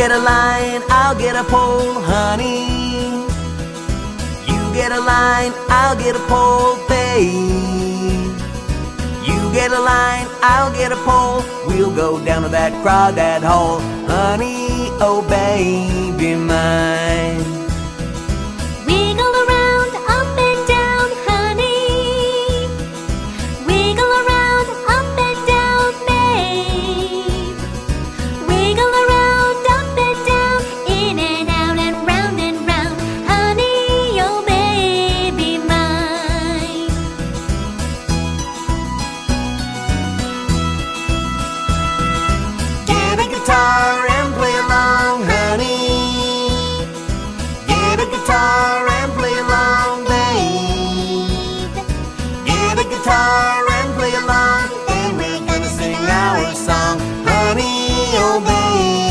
get a line, I'll get a pole, honey. You get a line, I'll get a pole, babe. You get a line, I'll get a pole. We'll go down to that crawdad hole, honey, oh baby mine. Oh.